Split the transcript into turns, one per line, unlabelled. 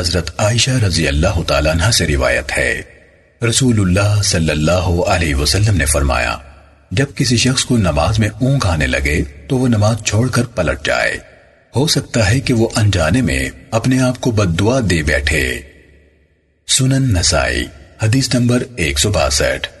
حضرت عائشہ رضی اللہ تعالیٰ عنہ سے روایت ہے۔ رسول اللہ صلی اللہ علیہ وسلم نے فرمایا، جب کسی شخص کو نماز میں اونگ آنے لگے تو وہ نماز چھوڑ کر پلٹ جائے۔ ہو سکتا ہے کہ وہ انجانے میں اپنے آپ کو بد دعا دے بیٹھے۔ سنن نسائی، حدیث نمبر ایک سو باسٹھ۔